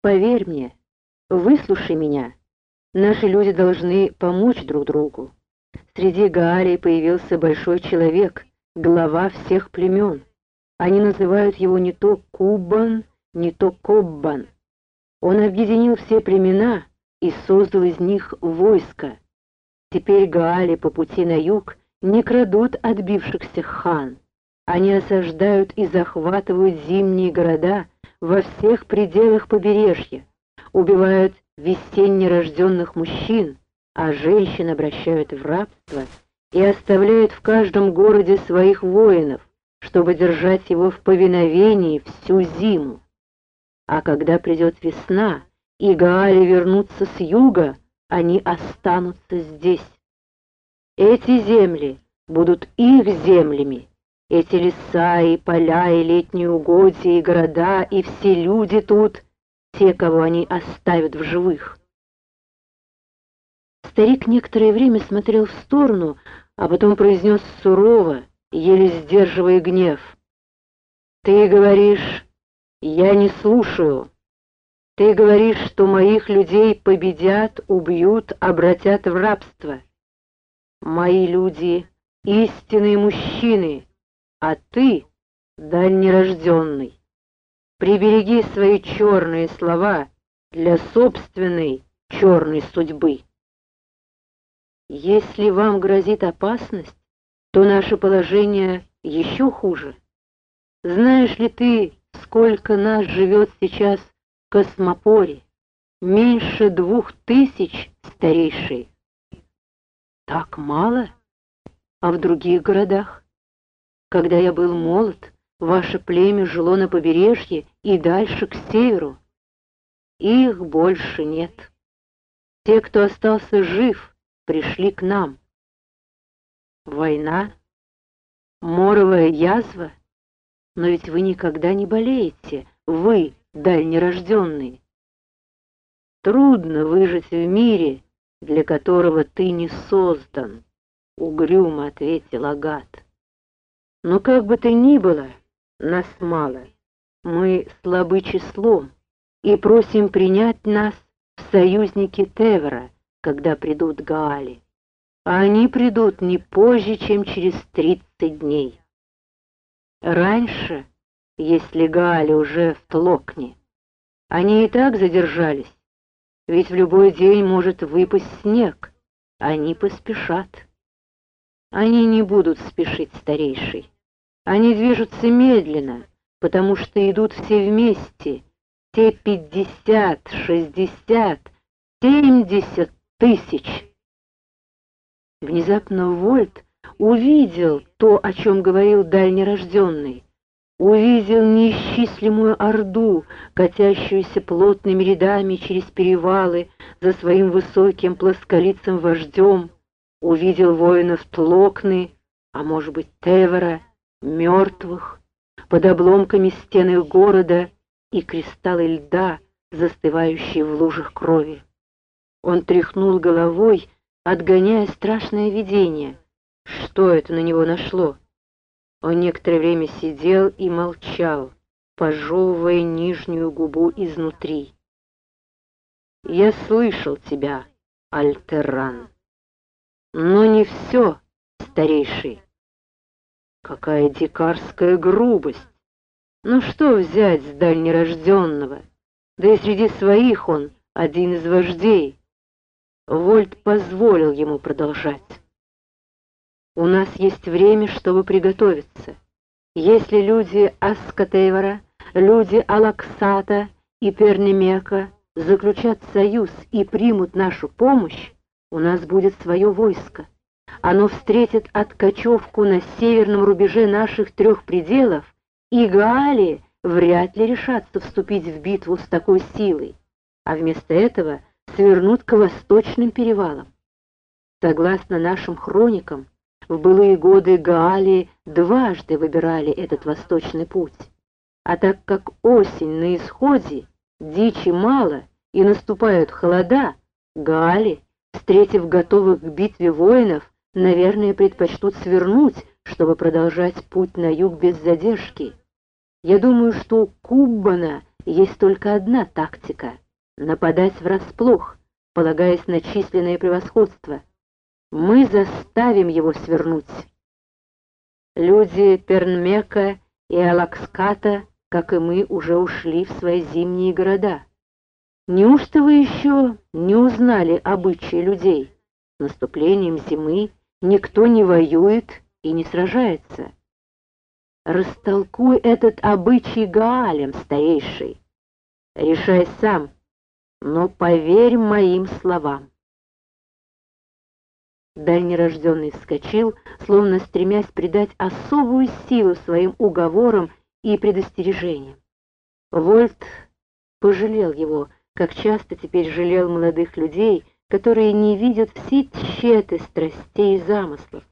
Поверь мне, выслушай меня. Наши люди должны помочь друг другу. Среди Гаалей появился большой человек, глава всех племен. Они называют его не то Кубан, не то Коббан. Он объединил все племена и создал из них войско. Теперь Гаали по пути на юг не крадут отбившихся хан. Они осаждают и захватывают зимние города во всех пределах побережья, убивают весенне рожденных мужчин, а женщин обращают в рабство и оставляют в каждом городе своих воинов, чтобы держать его в повиновении всю зиму. А когда придет весна, и Гаали вернутся с юга, они останутся здесь. Эти земли будут их землями, эти леса и поля, и летние угодья, и города, и все люди тут, те, кого они оставят в живых. Старик некоторое время смотрел в сторону, а потом произнес сурово, еле сдерживая гнев. «Ты говоришь, я не слушаю. Ты говоришь, что моих людей победят, убьют, обратят в рабство. Мои люди — истинные мужчины, а ты — дальнерожденный. Прибереги свои черные слова для собственной черной судьбы. Если вам грозит опасность, то наше положение еще хуже. Знаешь ли ты, сколько нас живет сейчас в Космопоре? Меньше двух тысяч, старейший. Так мало? А в других городах? Когда я был молод, ваше племя жило на побережье и дальше к северу. Их больше нет. Те, кто остался жив, пришли к нам. Война? Моровая язва? Но ведь вы никогда не болеете, вы, дальнерожденные. Трудно выжить в мире, для которого ты не создан, — угрюмо ответил Агат. Но как бы то ни было, нас мало. Мы слабы числом и просим принять нас в союзники Тевра, когда придут Гаали. А они придут не позже, чем через тридцать дней. Раньше, если Гаали уже в Тлокне, они и так задержались, ведь в любой день может выпасть снег, они поспешат. Они не будут спешить, старейший. Они движутся медленно, потому что идут все вместе. Те пятьдесят, шестьдесят, семьдесят тысяч. Внезапно Вольт увидел то, о чем говорил дальнерожденный. Увидел неисчислимую орду, катящуюся плотными рядами через перевалы за своим высоким плосколицым вождем увидел воинов Тлокны, а может быть Тевера, мертвых, под обломками стен их города и кристаллы льда, застывающие в лужах крови. Он тряхнул головой, отгоняя страшное видение. Что это на него нашло? Он некоторое время сидел и молчал, пожевывая нижнюю губу изнутри. «Я слышал тебя, Альтеран». Но не все, старейший. Какая дикарская грубость! Ну что взять с дальнерожденного? Да и среди своих он один из вождей. Вольт позволил ему продолжать. У нас есть время, чтобы приготовиться. Если люди Аскотевера, люди Алаксата и Пернемека заключат союз и примут нашу помощь, у нас будет свое войско. Оно встретит откачевку на северном рубеже наших трех пределов, и Гаали вряд ли решатся вступить в битву с такой силой, а вместо этого свернут к восточным перевалам. Согласно нашим хроникам, в былые годы Гаали дважды выбирали этот восточный путь. А так как осень на исходе, дичи мало и наступают холода, Гаали встретив готовых к битве воинов, наверное, предпочтут свернуть, чтобы продолжать путь на юг без задержки. Я думаю, что у Куббана есть только одна тактика — нападать врасплох, полагаясь на численное превосходство. Мы заставим его свернуть. Люди Пернмека и Алакската, как и мы, уже ушли в свои зимние города. Неужто вы еще не узнали обычаи людей? С наступлением зимы никто не воюет и не сражается. Растолкуй этот обычай Гаалем, старейший. Решай сам, но поверь моим словам. Дальнерожденный вскочил, словно стремясь придать особую силу своим уговорам и предостережениям. Вольт пожалел его, как часто теперь жалел молодых людей, которые не видят все тщеты страстей и замыслов.